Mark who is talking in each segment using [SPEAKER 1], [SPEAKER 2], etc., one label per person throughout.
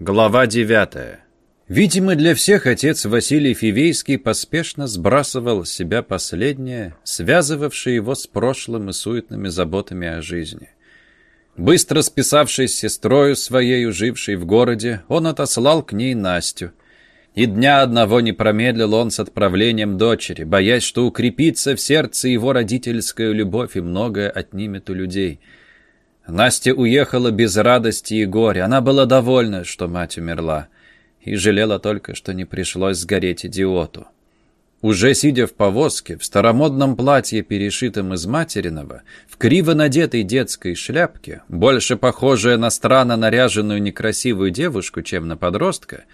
[SPEAKER 1] Глава 9. Видимо, для всех отец Василий Фивейский поспешно сбрасывал с себя последнее, связывавшее его с прошлым и суетными заботами о жизни. Быстро списавшись с сестрою своей, жившей в городе, он отослал к ней Настю. И дня одного не промедлил он с отправлением дочери, боясь, что укрепится в сердце его родительская любовь и многое отнимет у людей — Настя уехала без радости и горя. Она была довольна, что мать умерла, и жалела только, что не пришлось сгореть идиоту. Уже сидя в повозке, в старомодном платье, перешитом из материного, в криво надетой детской шляпке, больше похожая на странно наряженную некрасивую девушку, чем на подростка,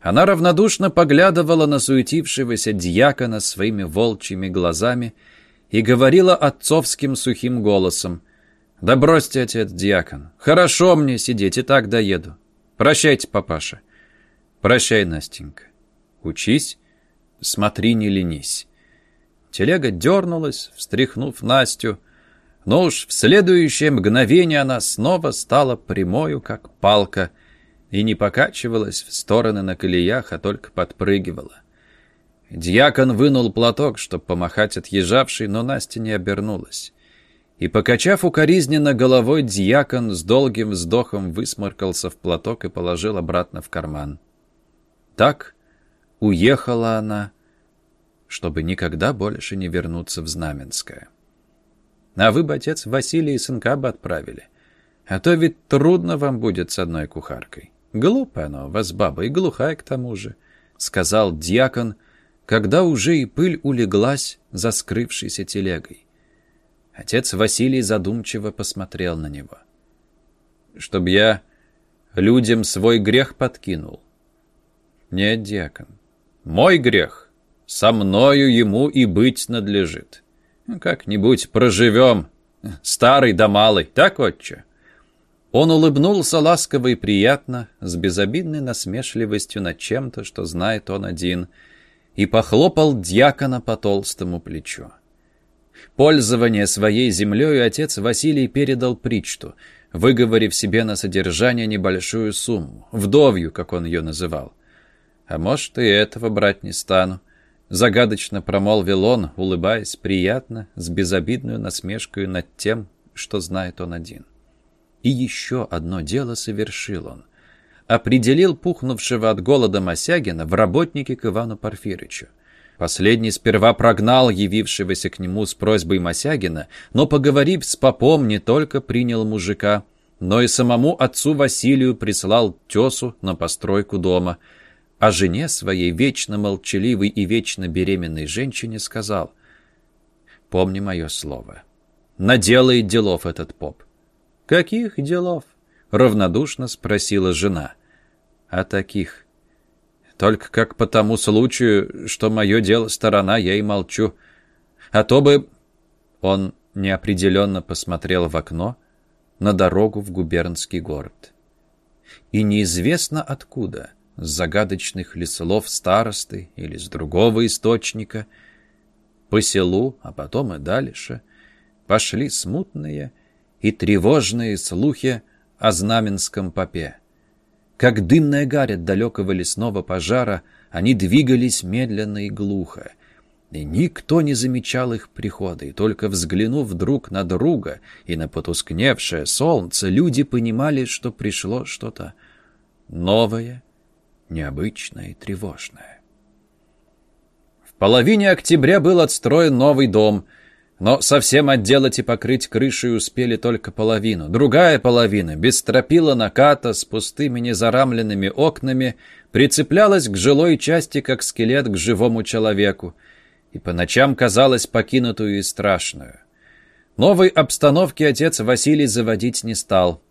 [SPEAKER 1] она равнодушно поглядывала на суетившегося дьякона своими волчьими глазами и говорила отцовским сухим голосом — «Да бросьте, отец дьякон. Хорошо мне сидеть, и так доеду. Прощайте, папаша». «Прощай, Настенька. Учись, смотри, не ленись». Телега дернулась, встряхнув Настю, но уж в следующее мгновение она снова стала прямою, как палка, и не покачивалась в стороны на колеях, а только подпрыгивала. Дьякон вынул платок, чтобы помахать отъезжавшей, но Настя не обернулась и, покачав укоризненно головой, дьякон с долгим вздохом высморкался в платок и положил обратно в карман. Так уехала она, чтобы никогда больше не вернуться в Знаменское. А вы бы, отец, Василий и сынка бы отправили. А то ведь трудно вам будет с одной кухаркой. Глупая она у вас баба и глухая к тому же, — сказал дьякон, когда уже и пыль улеглась за скрывшейся телегой. Отец Василий задумчиво посмотрел на него. «Чтоб я людям свой грех подкинул?» «Нет, дьякон, мой грех со мною ему и быть надлежит. Как-нибудь проживем, старый да малый, так, отче?» Он улыбнулся ласково и приятно, с безобидной насмешливостью над чем-то, что знает он один, и похлопал дьякона по толстому плечу. Пользование своей землей отец Василий передал Причту, выговорив себе на содержание небольшую сумму, вдовью, как он ее называл. «А может, и этого брать не стану», — загадочно промолвил он, улыбаясь приятно, с безобидной насмешкой над тем, что знает он один. И еще одно дело совершил он. Определил пухнувшего от голода Мосягина в работники к Ивану Порфирычу. Последний сперва прогнал явившегося к нему с просьбой Мосягина, но, поговорив с попом, не только принял мужика, но и самому отцу Василию прислал тесу на постройку дома. А жене своей, вечно молчаливой и вечно беременной женщине, сказал, «Помни мое слово. Наделает делов этот поп». «Каких делов?» — равнодушно спросила жена. «А таких, только как по тому случаю, что мое дело сторона, я и молчу. А то бы...» Он неопределенно посмотрел в окно на дорогу в губернский город. И неизвестно откуда, с загадочных ли слов старосты или с другого источника, по селу, а потом и дальше, пошли смутные и тревожные слухи о знаменском попе. Как дымная гарь от далекого лесного пожара, они двигались медленно и глухо. И никто не замечал их прихода, и только взглянув друг на друга и на потускневшее солнце, люди понимали, что пришло что-то новое, необычное и тревожное. В половине октября был отстроен новый дом — но совсем отделать и покрыть крышей успели только половину. Другая половина, без стропила наката, с пустыми незарамленными окнами, прицеплялась к жилой части, как скелет к живому человеку, и по ночам казалась покинутую и страшную. Новой обстановки отец Василий заводить не стал.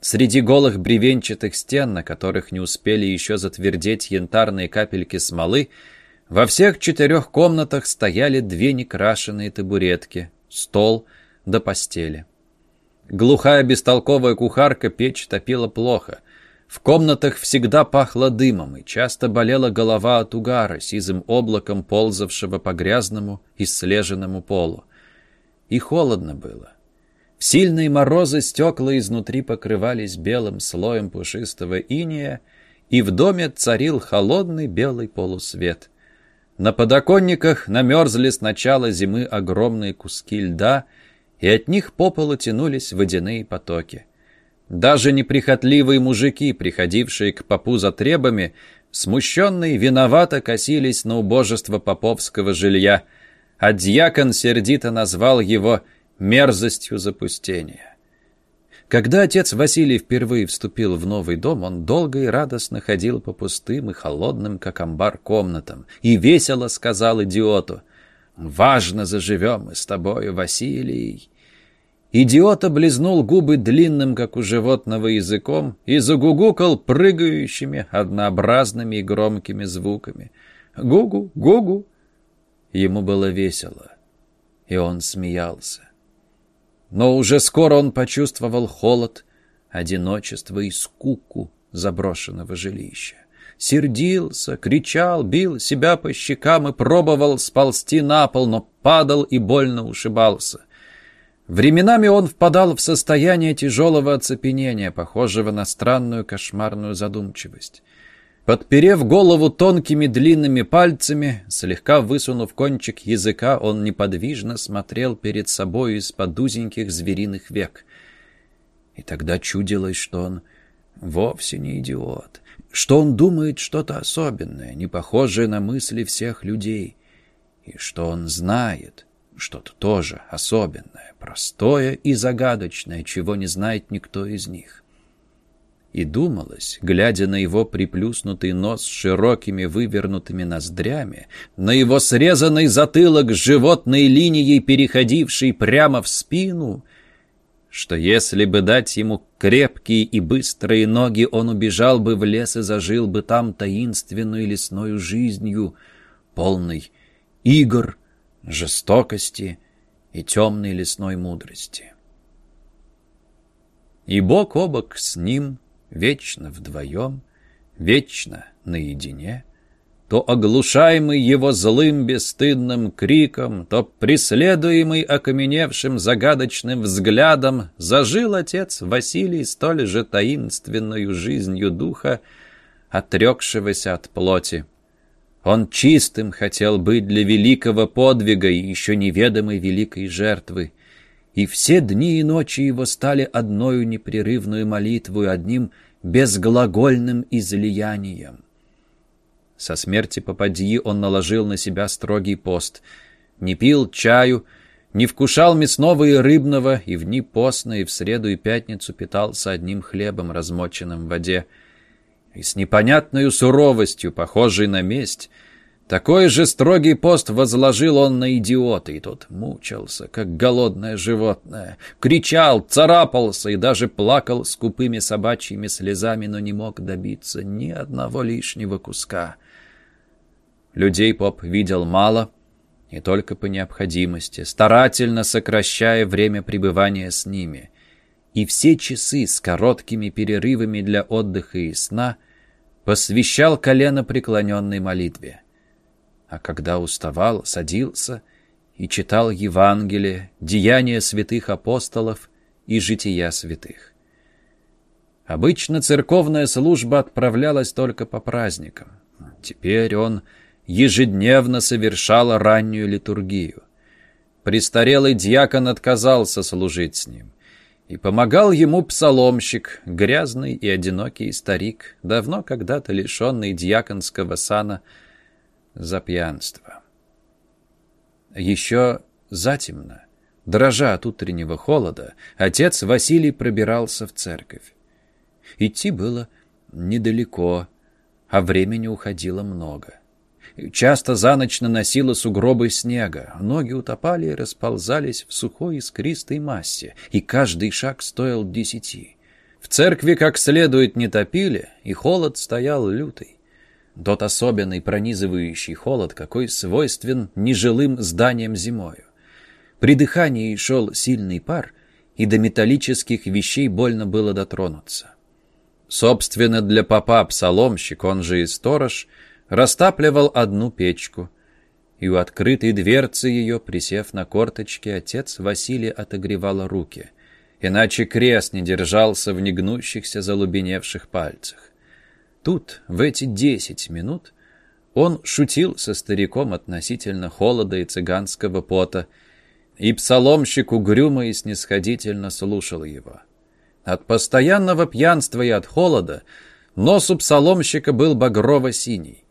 [SPEAKER 1] Среди голых бревенчатых стен, на которых не успели еще затвердеть янтарные капельки смолы, во всех четырех комнатах стояли две некрашенные табуретки, стол до постели. Глухая бестолковая кухарка печь топила плохо. В комнатах всегда пахло дымом, и часто болела голова от угара, сизым облаком ползавшего по грязному и слеженному полу. И холодно было. В сильные морозы стекла изнутри покрывались белым слоем пушистого иния, и в доме царил холодный белый полусвет. На подоконниках намерзли с начала зимы огромные куски льда, и от них по полу тянулись водяные потоки. Даже неприхотливые мужики, приходившие к попу за требами, смущенные, виновато косились на убожество поповского жилья, а дьякон сердито назвал его мерзостью запустения. Когда отец Василий впервые вступил в новый дом, он долго и радостно ходил по пустым и холодным, как амбар, комнатам, и весело сказал идиоту «Важно заживем мы с тобою, Василий». Идиот облизнул губы длинным, как у животного, языком и загугукал прыгающими, однообразными и громкими звуками. «Гугу, гугу!» Ему было весело, и он смеялся. Но уже скоро он почувствовал холод, одиночество и скуку заброшенного жилища. Сердился, кричал, бил себя по щекам и пробовал сползти на пол, но падал и больно ушибался. Временами он впадал в состояние тяжелого оцепенения, похожего на странную кошмарную задумчивость. Подперев голову тонкими длинными пальцами, слегка высунув кончик языка, он неподвижно смотрел перед собой из-под узеньких звериных век. И тогда чудилось, что он вовсе не идиот, что он думает что-то особенное, не похожее на мысли всех людей, и что он знает что-то тоже особенное, простое и загадочное, чего не знает никто из них. И думалось, глядя на его приплюснутый нос с широкими вывернутыми ноздрями, на его срезанный затылок с животной линией, переходившей прямо в спину, что если бы дать ему крепкие и быстрые ноги, он убежал бы в лес и зажил бы там таинственной лесною жизнью, полной игр, жестокости и темной лесной мудрости. И бок о бок с ним — вечно вдвоем, вечно наедине, то оглушаемый его злым бесстыдным криком, то преследуемый окаменевшим загадочным взглядом, зажил отец Василий столь же таинственную жизнью духа, отрекшегося от плоти. Он чистым хотел быть для великого подвига и еще неведомой великой жертвы. И все дни и ночи его стали одною непрерывную молитвою, одним безглагольным излиянием. Со смерти попадьи он наложил на себя строгий пост. Не пил чаю, не вкушал мясного и рыбного, и в дни постные, и в среду и пятницу питался одним хлебом, размоченным в воде. И с непонятной суровостью, похожей на месть, такой же строгий пост возложил он на идиота, и тот мучился, как голодное животное. Кричал, царапался и даже плакал скупыми собачьими слезами, но не мог добиться ни одного лишнего куска. Людей поп видел мало, и только по необходимости, старательно сокращая время пребывания с ними. И все часы с короткими перерывами для отдыха и сна посвящал колено преклоненной молитве а когда уставал, садился и читал Евангелие, деяния святых апостолов и жития святых. Обычно церковная служба отправлялась только по праздникам. Теперь он ежедневно совершал раннюю литургию. Престарелый дьякон отказался служить с ним. И помогал ему псаломщик, грязный и одинокий старик, давно когда-то лишенный дьяконского сана, за пьянство. Еще затемно, дрожа от утреннего холода, отец Василий пробирался в церковь. Идти было недалеко, а времени уходило много. Часто за ночь наносило сугробы снега, ноги утопали и расползались в сухой искристой массе, и каждый шаг стоил десяти. В церкви как следует не топили, и холод стоял лютый. Тот особенный пронизывающий холод, какой свойствен нежилым зданиям зимою. При дыхании шел сильный пар, и до металлических вещей больно было дотронуться. Собственно, для попа псаломщик, он же и сторож, растапливал одну печку, и у открытой дверцы ее, присев на корточки, отец Василий отогревал руки. иначе крест не держался в негнущихся залубеневших пальцах. Тут, в эти десять минут, он шутил со стариком относительно холода и цыганского пота, и псаломщик угрюмо и снисходительно слушал его. От постоянного пьянства и от холода нос у псаломщика был багрово-синий,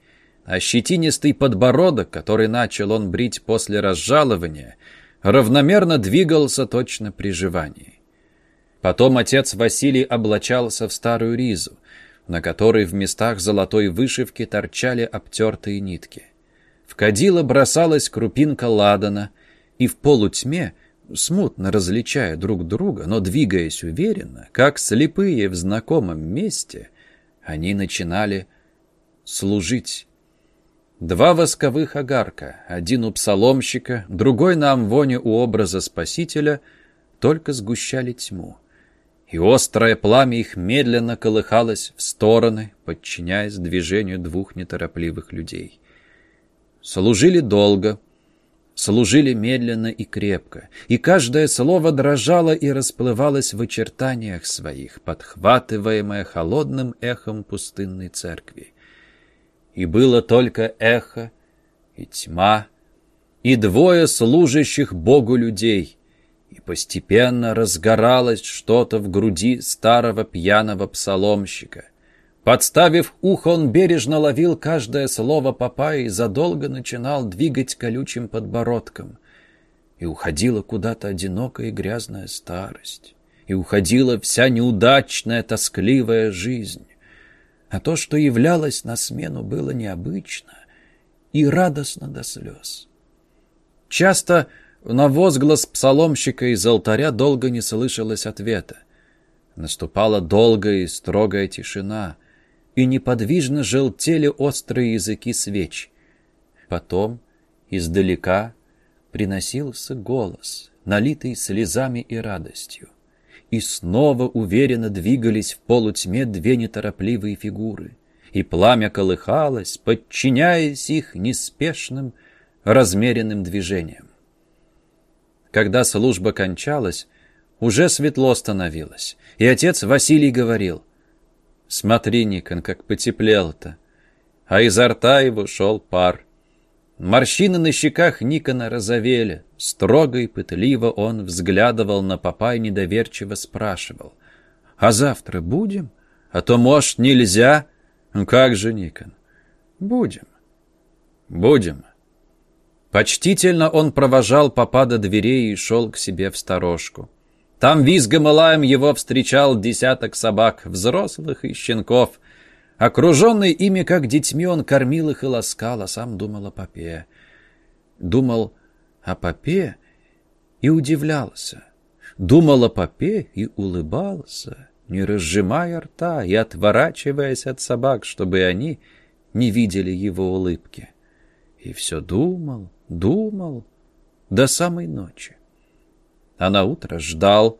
[SPEAKER 1] а щетинистый подбородок, который начал он брить после разжалования, равномерно двигался точно при жевании. Потом отец Василий облачался в старую ризу, на которой в местах золотой вышивки торчали обтертые нитки. В кадило бросалась крупинка ладана, и в полутьме, смутно различая друг друга, но двигаясь уверенно, как слепые в знакомом месте, они начинали служить. Два восковых огарка, один у псаломщика, другой на амвоне у образа Спасителя, только сгущали тьму и острое пламя их медленно колыхалось в стороны, подчиняясь движению двух неторопливых людей. Служили долго, служили медленно и крепко, и каждое слово дрожало и расплывалось в очертаниях своих, подхватываемое холодным эхом пустынной церкви. И было только эхо, и тьма, и двое служащих Богу людей — и постепенно разгоралось что-то в груди старого пьяного псаломщика. Подставив ухо, он бережно ловил каждое слово папа и задолго начинал двигать колючим подбородком. И уходила куда-то одинокая и грязная старость. И уходила вся неудачная, тоскливая жизнь. А то, что являлось на смену, было необычно и радостно до слез. Часто на возглас псаломщика из алтаря долго не слышалось ответа. Наступала долгая и строгая тишина, и неподвижно желтели острые языки свеч. Потом издалека приносился голос, налитый слезами и радостью. И снова уверенно двигались в полутьме две неторопливые фигуры, и пламя колыхалось, подчиняясь их неспешным, размеренным движениям. Когда служба кончалась, уже светло становилось, и отец Василий говорил, «Смотри, Никон, как потеплел-то!» А изо рта его шел пар. Морщины на щеках Никона розовели. Строго и пытливо он взглядывал на папа и недоверчиво спрашивал, «А завтра будем? А то, может, нельзя?» «Ну как же, Никон?» «Будем». «Будем». Почтительно он провожал папа до дверей и шел к себе в сторожку. Там визгом и лаем его встречал десяток собак, взрослых и щенков. Окруженный ими, как детьми, он кормил их и ласкал, а сам думал о папе. Думал о папе и удивлялся. Думал о папе и улыбался, не разжимая рта и отворачиваясь от собак, чтобы они не видели его улыбки. И все думал, Думал до самой ночи. А на утро ждал,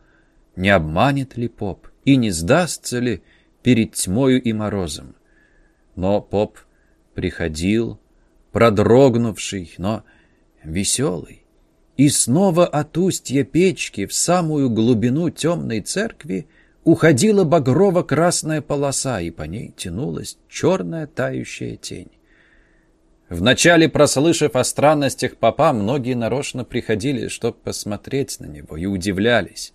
[SPEAKER 1] не обманет ли поп и не сдастся ли перед тьмою и морозом. Но поп приходил, продрогнувший, но веселый. И снова от устья печки в самую глубину темной церкви уходила багрово-красная полоса, и по ней тянулась черная тающая тень. Вначале, прослышав о странностях папа, многие нарочно приходили, чтобы посмотреть на него, и удивлялись.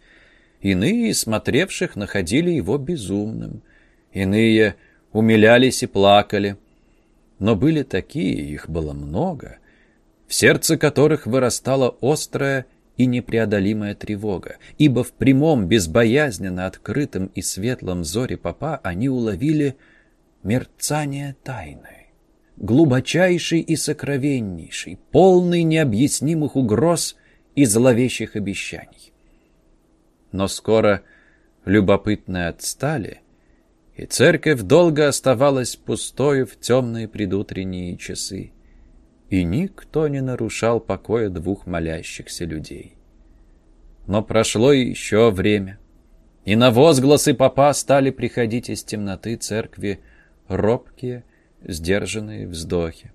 [SPEAKER 1] Иные, смотревших, находили его безумным. Иные умилялись и плакали. Но были такие, их было много, в сердце которых вырастала острая и непреодолимая тревога, ибо в прямом, безбоязненно открытом и светлом взоре папа они уловили мерцание тайны глубочайший и сокровеннейший, полный необъяснимых угроз и зловещих обещаний. Но скоро любопытные отстали, и церковь долго оставалась пустою в темные предутренние часы, и никто не нарушал покоя двух молящихся людей. Но прошло еще время, и на возгласы папа стали приходить из темноты церкви робкие, сдержанные вздохи.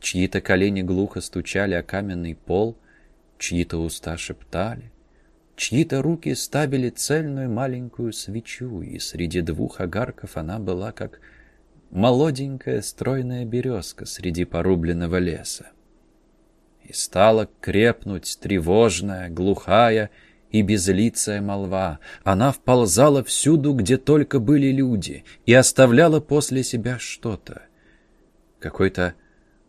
[SPEAKER 1] Чьи-то колени глухо стучали о каменный пол, чьи-то уста шептали. Чьи-то руки ставили цельную маленькую свечу, и среди двух огарков она была как молоденькая стройная березка среди порубленного леса. И стала крепнуть тревожная, глухая и безлицая молва. Она вползала всюду, где только были люди, и оставляла после себя что-то. Какой-то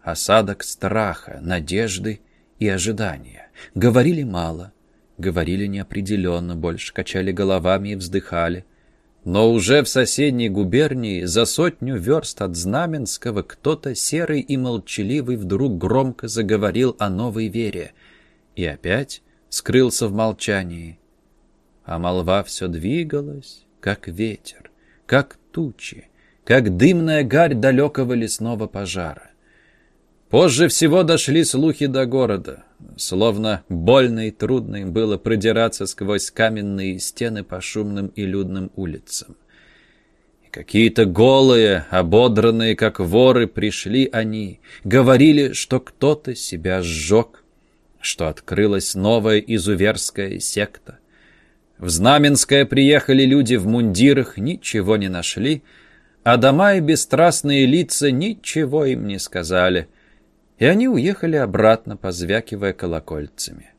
[SPEAKER 1] осадок страха, надежды и ожидания. Говорили мало, говорили неопределенно, больше качали головами и вздыхали. Но уже в соседней губернии, за сотню верст от Знаменского, кто-то серый и молчаливый вдруг громко заговорил о новой вере. И опять скрылся в молчании. А молва все двигалась, как ветер, как тучи, как дымная гарь далекого лесного пожара. Позже всего дошли слухи до города. Словно больно и трудно им было продираться сквозь каменные стены по шумным и людным улицам. Какие-то голые, ободранные, как воры, пришли они, говорили, что кто-то себя сжег, что открылась новая изуверская секта. В Знаменское приехали люди в мундирах, ничего не нашли, а дома и бесстрастные лица ничего им не сказали — и они уехали обратно, позвякивая колокольцами.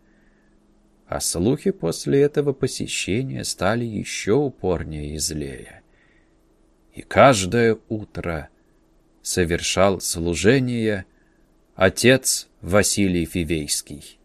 [SPEAKER 1] А слухи после этого посещения стали еще упорнее и злее. И каждое утро совершал служение отец Василий Фивейский.